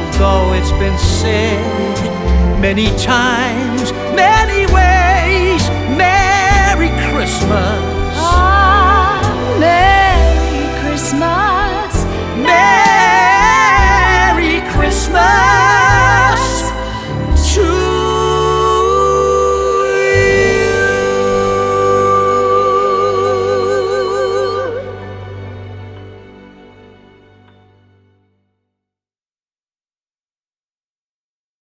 although it's been said many times, many ways.